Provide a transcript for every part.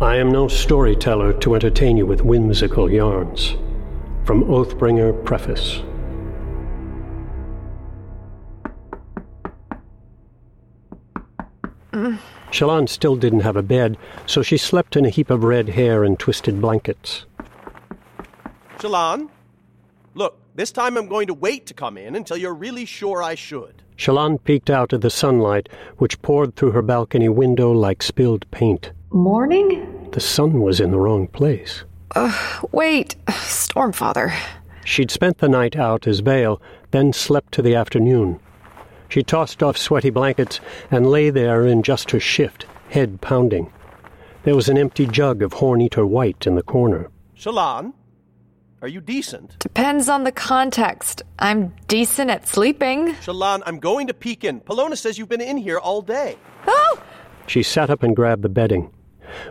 I am no storyteller to entertain you with whimsical yarns. From Oathbringer Preface. Shallan still didn't have a bed, so she slept in a heap of red hair and twisted blankets. Shallan, look, this time I'm going to wait to come in until you're really sure I should. Shallan peeked out at the sunlight, which poured through her balcony window like spilled paint. Morning? The sun was in the wrong place. Uh, wait, Stormfather. She'd spent the night out as Vale, then slept to the afternoon. She tossed off sweaty blankets and lay there in just her shift, head pounding. There was an empty jug of Horn-Eater White in the corner. Shallan, are you decent? Depends on the context. I'm decent at sleeping. Shallan, I'm going to peek in. Palona says you've been in here all day. Oh! She sat up and grabbed the bedding.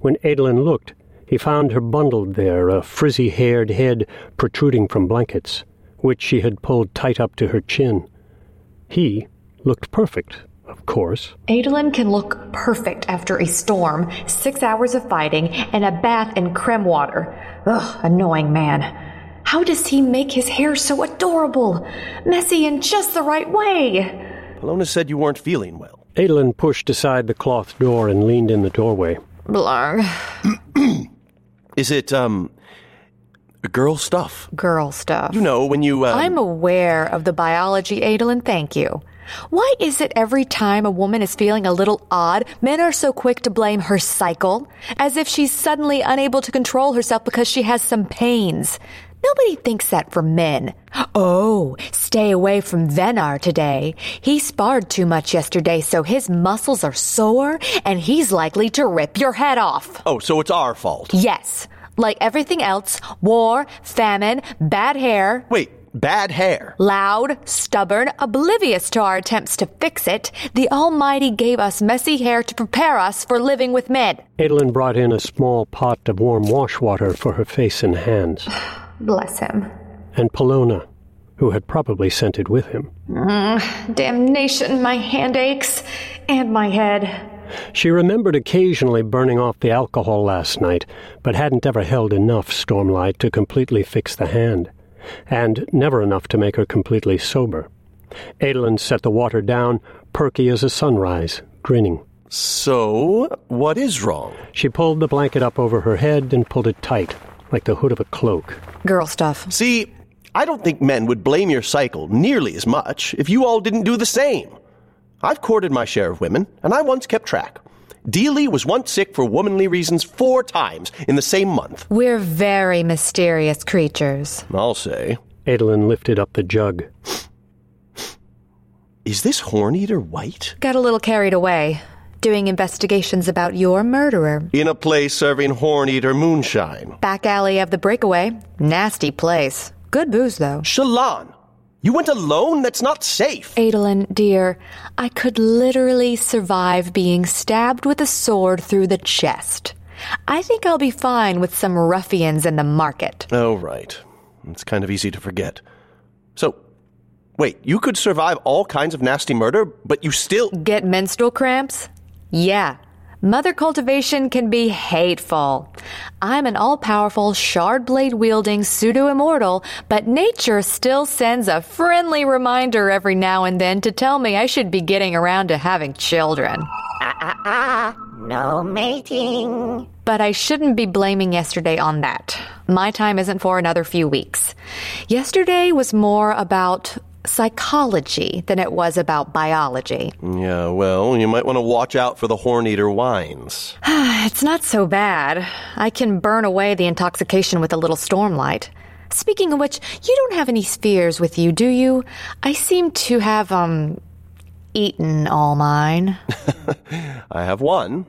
When Adolin looked, he found her bundled there, a frizzy haired head protruding from blankets, which she had pulled tight up to her chin. He looked perfect, of course. Adolin can look perfect after a storm, six hours of fighting, and a bath in crem water. Ugh, annoying man. How does he make his hair so adorable? Messy in just the right way. Palona said you weren't feeling well. Adolin pushed aside the cloth door and leaned in the doorway. Blarg. Is it, um, girl stuff? Girl stuff. You know, when you, um, I'm aware of the biology, Adolin, thank you. Why is it every time a woman is feeling a little odd, men are so quick to blame her cycle, as if she's suddenly unable to control herself because she has some pains? Nobody thinks that for men. Oh, stay away from Venar today. He sparred too much yesterday, so his muscles are sore, and he's likely to rip your head off. Oh, so it's our fault. Yes, like everything else, war, famine, bad hair, Wait, bad hair. Loud, stubborn, oblivious to our attempts to fix it, the Almighty gave us messy hair to prepare us for living with men. Adolin brought in a small pot of warm wash water for her face and hands, Bless him. and Palona, who had probably sent it with him. Mm, damnation, my hand aches. And my head. She remembered occasionally burning off the alcohol last night, but hadn't ever held enough stormlight to completely fix the hand, and never enough to make her completely sober. Adolin set the water down, perky as a sunrise, grinning. So, what is wrong? She pulled the blanket up over her head and pulled it tight, like the hood of a cloak. Girl stuff. See, I don't think men would blame your cycle nearly as much if you all didn't do the same. I've courted my share of women, and I once kept track. Dealey was once sick for womanly reasons four times in the same month. We're very mysterious creatures. I'll say. Adolin lifted up the jug. Is this Horn-Eater White? Got a little carried away, doing investigations about your murderer. In a place serving Horn-Eater moonshine. Back alley of the breakaway. Nasty place. Good booze, though. Shallan! You went alone? That's not safe. Adolin, dear, I could literally survive being stabbed with a sword through the chest. I think I'll be fine with some ruffians in the market. Oh, right. It's kind of easy to forget. So, wait, you could survive all kinds of nasty murder, but you still. Get menstrual cramps? Yeah. Mother cultivation can be hateful. I'm an all powerful, shard blade wielding pseudo immortal, but nature still sends a friendly reminder every now and then to tell me I should be getting around to having children. Ah, ah, ah. No mating. But I shouldn't be blaming yesterday on that. My time isn't for another few weeks. Yesterday was more about psychology than it was about biology. Yeah, well, you might want to watch out for the Horn-Eater wines. It's not so bad. I can burn away the intoxication with a little stormlight. Speaking of which, you don't have any spheres with you, do you? I seem to have, um, eaten all mine. I have one,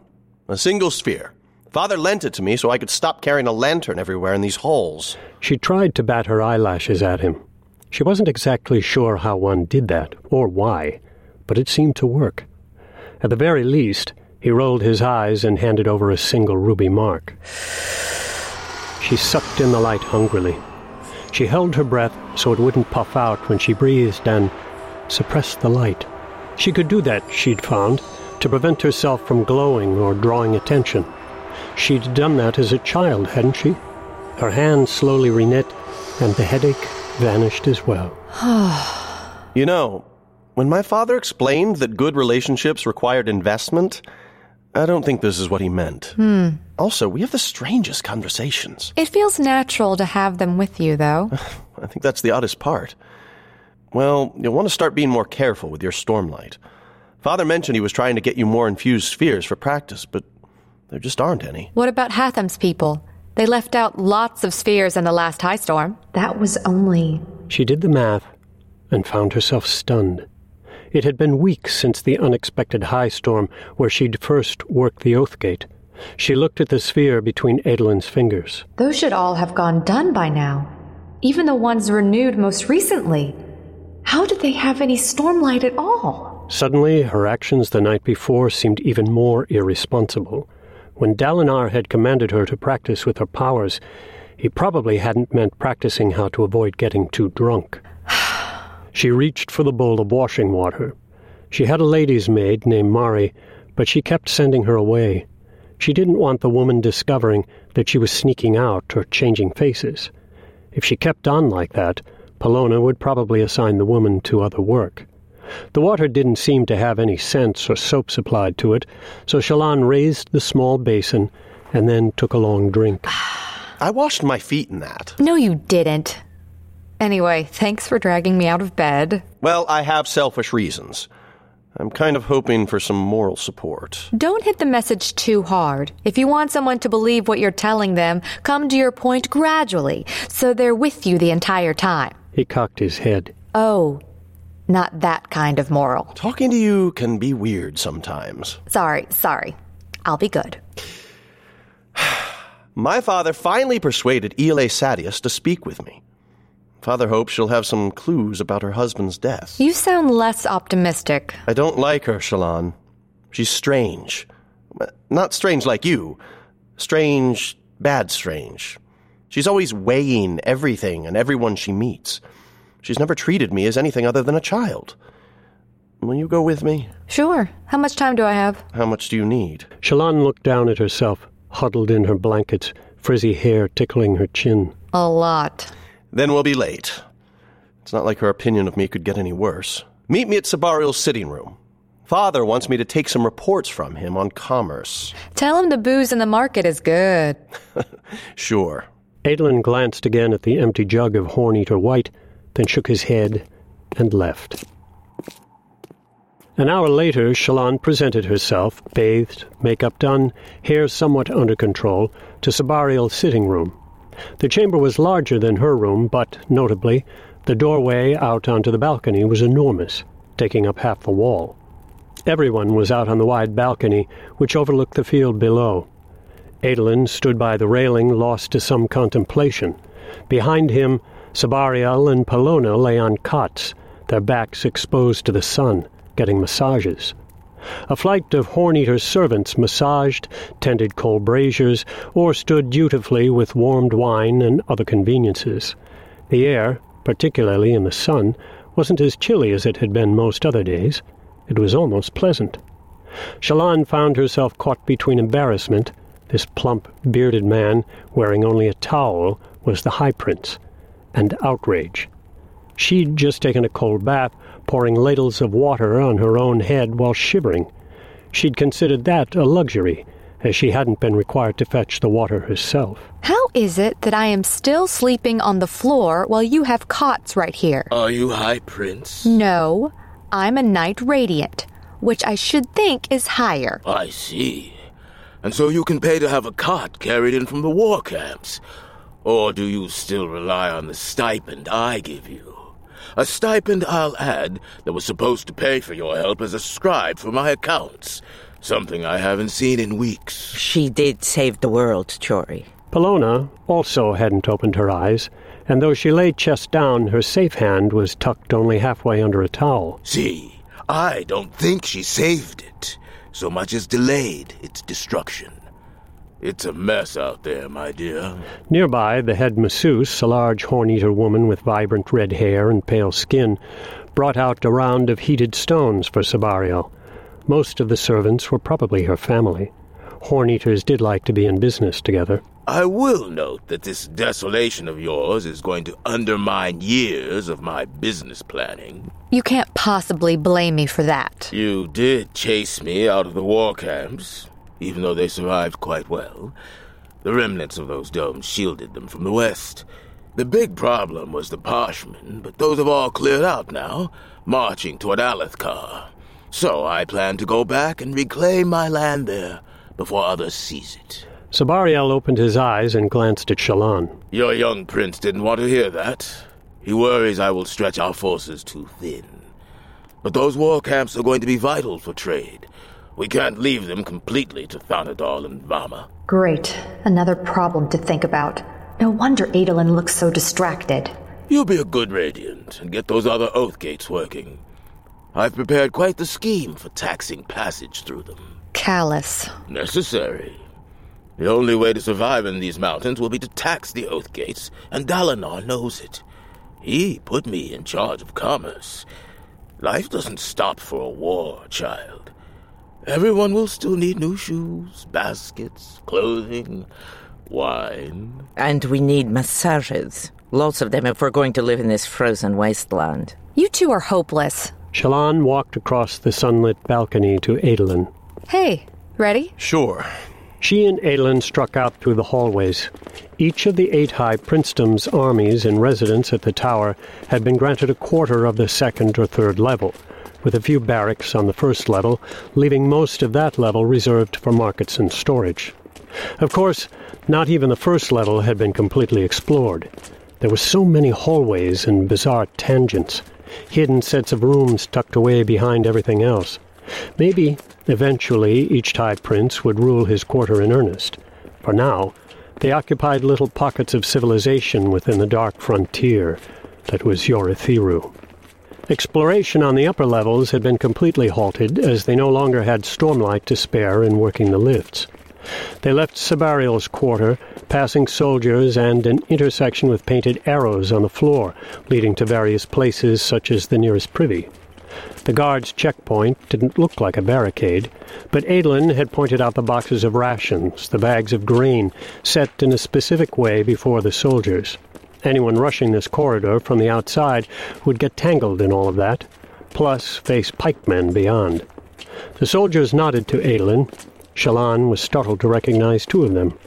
a single sphere. Father lent it to me so I could stop carrying a lantern everywhere in these holes. She tried to bat her eyelashes at him. She wasn't exactly sure how one did that, or why, but it seemed to work. At the very least, he rolled his eyes and handed over a single ruby mark. She sucked in the light hungrily. She held her breath so it wouldn't puff out when she breathed and suppressed the light. She could do that, she'd found, to prevent herself from glowing or drawing attention. She'd done that as a child, hadn't she? Her hand slowly reknit, and the headache vanished as well. You know, when my father explained that good relationships required investment, I don't think this is what he meant. Hmm. Also, we have the strangest conversations. It feels natural to have them with you, though. I think that's the oddest part. Well, you'll want to start being more careful with your stormlight. Father mentioned he was trying to get you more infused spheres for practice, but there just aren't any. What about Hatham's people? They left out lots of spheres in the last high storm. That was only. She did the math and found herself stunned. It had been weeks since the unexpected high storm where she'd first worked the oath gate. She looked at the sphere between Adolin's fingers. Those should all have gone done by now. Even the ones renewed most recently. How did they have any stormlight at all? Suddenly, her actions the night before seemed even more irresponsible. When Dalinar had commanded her to practice with her powers, he probably hadn't meant practicing how to avoid getting too drunk. she reached for the bowl of washing water. She had a lady's maid named Mari, but she kept sending her away. She didn't want the woman discovering that she was sneaking out or changing faces. If she kept on like that, Palona would probably assign the woman to other work. The water didn't seem to have any scents or soaps applied to it, so Shallan raised the small basin and then took a long drink. I washed my feet in that. No, you didn't. Anyway, thanks for dragging me out of bed. Well, I have selfish reasons. I'm kind of hoping for some moral support. Don't hit the message too hard. If you want someone to believe what you're telling them, come to your point gradually, so they're with you the entire time. He cocked his head. Oh, not that kind of moral. Talking to you can be weird sometimes. Sorry, sorry. I'll be good. My father finally persuaded Ialai Sadeas to speak with me. Father hopes she'll have some clues about her husband's death. You sound less optimistic. I don't like her, Shallan. She's strange. Not strange like you. Strange, bad strange. She's always weighing everything and everyone she meets. She's never treated me as anything other than a child. Will you go with me? Sure. How much time do I have? How much do you need? Shallan looked down at herself, huddled in her blankets, frizzy hair tickling her chin. A lot. Then we'll be late. It's not like her opinion of me could get any worse. Meet me at Sebarial's sitting room. Father wants me to take some reports from him on commerce. Tell him the booze in the market is good. Sure. Adolin glanced again at the empty jug of Horn-Eater White, then shook his head and left. An hour later, Shallan presented herself, bathed, makeup done, hair somewhat under control, to Sebarial's sitting room. The chamber was larger than her room, but, notably, the doorway out onto the balcony was enormous, taking up half the wall. Everyone was out on the wide balcony, which overlooked the field below. Adolin stood by the railing, lost to some contemplation. Behind him, Sebarial and Palona lay on cots, their backs exposed to the sun, getting massages. A flight of Horn-Eater servants massaged, tended coal braziers, or stood dutifully with warmed wine and other conveniences. The air, particularly in the sun, wasn't as chilly as it had been most other days. It was almost pleasant. Shallan found herself caught between embarrassment. This plump, bearded man, wearing only a towel, was the High Prince, and outrage. She'd just taken a cold bath, pouring ladles of water on her own head while shivering. She'd considered that a luxury, as she hadn't been required to fetch the water herself. How is it that I am still sleeping on the floor while you have cots right here? Are you High Prince? No, I'm a Knight Radiant, which I should think is higher. I see. And so you can pay to have a cot carried in from the war camps. Or do you still rely on the stipend I give you? A stipend, I'll add, that was supposed to pay for your help as a scribe for my accounts. Something I haven't seen in weeks. She did save the world, Turi. Palona also hadn't opened her eyes, and though she lay chest down, her safe hand was tucked only halfway under a towel. See, I don't think she saved it, so much as delayed its destruction. It's a mess out there, my dear. Nearby, the head masseuse, a large horn-eater woman with vibrant red hair and pale skin, brought out a round of heated stones for Sebarial. Most of the servants were probably her family. Horn-eaters did like to be in business together. I will note that this desolation of yours is going to undermine years of my business planning. You can't possibly blame me for that. You did chase me out of the war camps, even though they survived quite well. The remnants of those domes shielded them from the west. The big problem was the Parshmen, but those have all cleared out now, marching toward Alethkar. So I plan to go back and reclaim my land there before others seize it. Sebarial opened his eyes and glanced at Shallan. Your young prince didn't want to hear that. He worries I will stretch our forces too thin. But those war camps are going to be vital for trade. We can't leave them completely to Thanadal and Vama. Great. Another problem to think about. No wonder Adolin looks so distracted. You'll be a good Radiant and get those other oath gates working. I've prepared quite the scheme for taxing passage through them. Callous. Necessary. The only way to survive in these mountains will be to tax the oath gates, and Dalinar knows it. He put me in charge of commerce. Life doesn't stop for a war, child. Everyone will still need new shoes, baskets, clothing, wine. And we need massages. Lots of them if we're going to live in this frozen wasteland. You two are hopeless. Shallan walked across the sunlit balcony to Adolin. Hey, ready? Sure. She and Adolin struck out through the hallways. Each of the eight high princedoms' armies in residence at the tower had been granted a quarter of the second or third level, with a few barracks on the first level, leaving most of that level reserved for markets and storage. Of course, not even the first level had been completely explored. There were so many hallways and bizarre tangents, hidden sets of rooms tucked away behind everything else. Maybe, eventually, each High Prince would rule his quarter in earnest. For now, they occupied little pockets of civilization within the dark frontier that was Urithiru. Exploration on the upper levels had been completely halted as they no longer had stormlight to spare in working the lifts. They left Sebarial's quarter, passing soldiers and an intersection with painted arrows on the floor, leading to various places such as the nearest privy. The guard's checkpoint didn't look like a barricade, but Adolin had pointed out the boxes of rations, the bags of grain, set in a specific way before the soldiers. Anyone rushing this corridor from the outside would get tangled in all of that, plus face pikemen beyond. The soldiers nodded to Adolin, Shallan was startled to recognize two of them,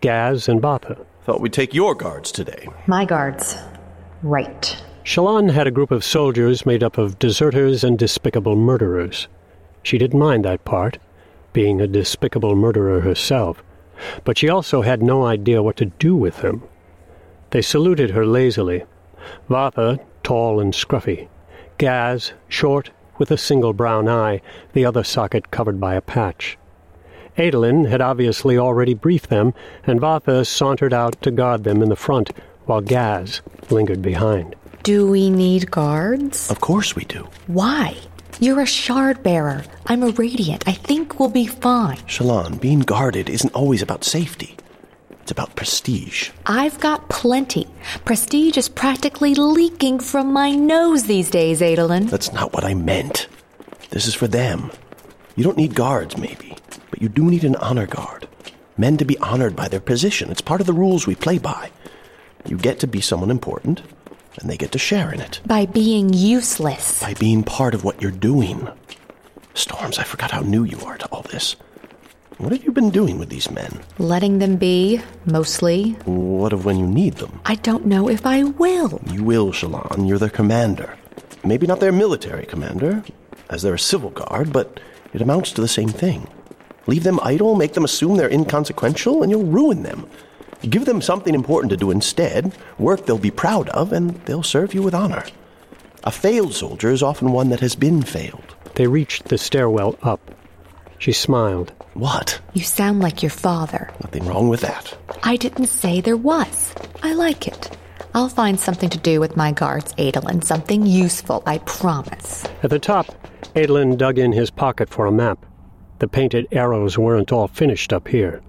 Gaz and Vathah. Thought we'd take your guards today. My guards. Right. Shallan had a group of soldiers made up of deserters and despicable murderers. She didn't mind that part, being a despicable murderer herself, but she also had no idea what to do with them. They saluted her lazily. Vathah, tall and scruffy. Gaz, short, with a single brown eye, the other socket covered by a patch. Adolin had obviously already briefed them, and Vathah sauntered out to guard them in the front, while Gaz lingered behind. Do we need guards? Of course we do. Why? You're a shard bearer. I'm a radiant. I think we'll be fine. Shallan, being guarded isn't always about safety. It's about prestige. I've got plenty. Prestige is practically leaking from my nose these days, Adolin. That's not what I meant. This is for them. You don't need guards, maybe, but you do need an honor guard. Men to be honored by their position. It's part of the rules we play by. You get to be someone important, and they get to share in it. By being useless. By being part of what you're doing. Storms, I forgot how new you are to all this. What have you been doing with these men? Letting them be, mostly. What of when you need them? I don't know if I will. You will, Shallan. You're their commander. Maybe not their military commander, as they're a civil guard, but it amounts to the same thing. Leave them idle, make them assume they're inconsequential, and you'll ruin them. Give them something important to do instead, work they'll be proud of, and they'll serve you with honor. A failed soldier is often one that has been failed. They reached the stairwell up. She smiled. What? You sound like your father. Nothing wrong with that. I didn't say there was. I like it. I'll find something to do with my guards, Adolin. Something useful, I promise. At the top, Adolin dug in his pocket for a map. The painted arrows weren't all finished up here.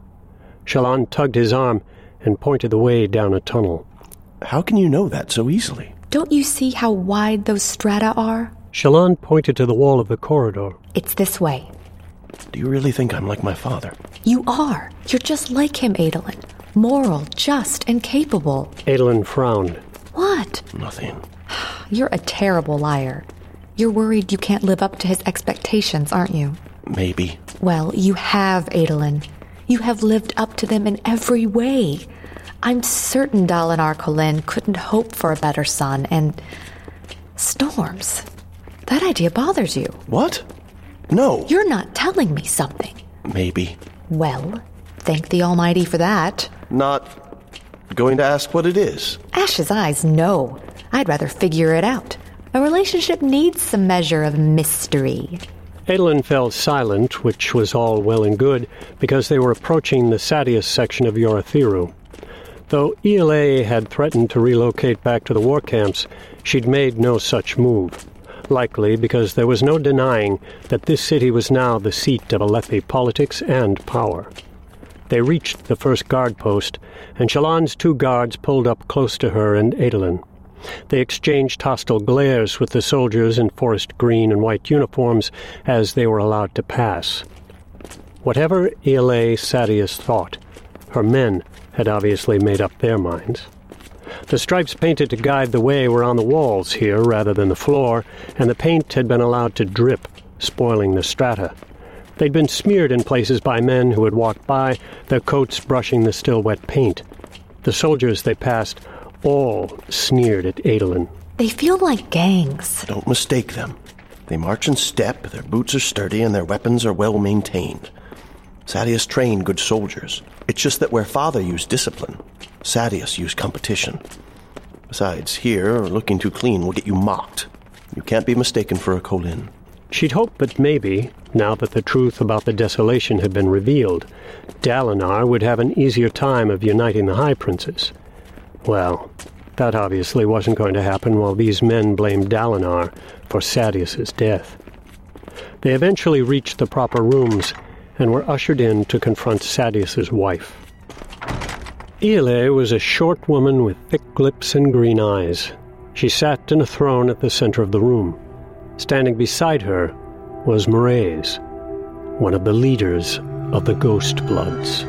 Shallan tugged his arm and pointed the way down a tunnel. How can you know that so easily? Don't you see how wide those strata are? Shallan pointed to the wall of the corridor. It's this way. Do you really think I'm like my father? You are. You're just like him, Adolin. Moral, just, and capable. Adolin frowned. What? Nothing. You're a terrible liar. You're worried you can't live up to his expectations, aren't you? Maybe. Well, you have, Adolin. You have lived up to them in every way. I'm certain Dalinar Kholin couldn't hope for a better son, and. Storms. That idea bothers you. What? No. You're not telling me something. Maybe. Well, thank the Almighty for that. Not going to ask what it is. Ash's eyes, no. I'd rather figure it out. A relationship needs some measure of mystery. Adolin fell silent, which was all well and good, because they were approaching the Sadeas section of Urithiru. Though Ialai had threatened to relocate back to the war camps, she'd made no such move. Likely because there was no denying that this city was now the seat of Alethi politics and power. They reached the first guard post, and Shallan's two guards pulled up close to her and Adolin. They exchanged hostile glares with the soldiers in forest green and white uniforms as they were allowed to pass. Whatever Ialai Sadeas thought, her men had obviously made up their minds. The stripes painted to guide the way were on the walls here rather than the floor, and the paint had been allowed to drip, spoiling the strata. They'd been smeared in places by men who had walked by, their coats brushing the still wet paint. The soldiers they passed all sneered at Adolin. They feel like gangs. Don't mistake them. They march in step, their boots are sturdy, and their weapons are well maintained. Sadeas trained good soldiers. It's just that where father used discipline, Sadeas used competition. Besides, here, looking too clean will get you mocked. You can't be mistaken for a Kholin. She'd hoped that maybe, now that the truth about the desolation had been revealed, Dalinar would have an easier time of uniting the High Princes. Well, that obviously wasn't going to happen while these men blamed Dalinar for Sadeas's death. They eventually reached the proper rooms and were ushered in to confront Sadeas's wife. Ialai was a short woman with thick lips and green eyes. She sat in a throne at the center of the room. Standing beside her was Mraize, one of the leaders of the Ghost Bloods.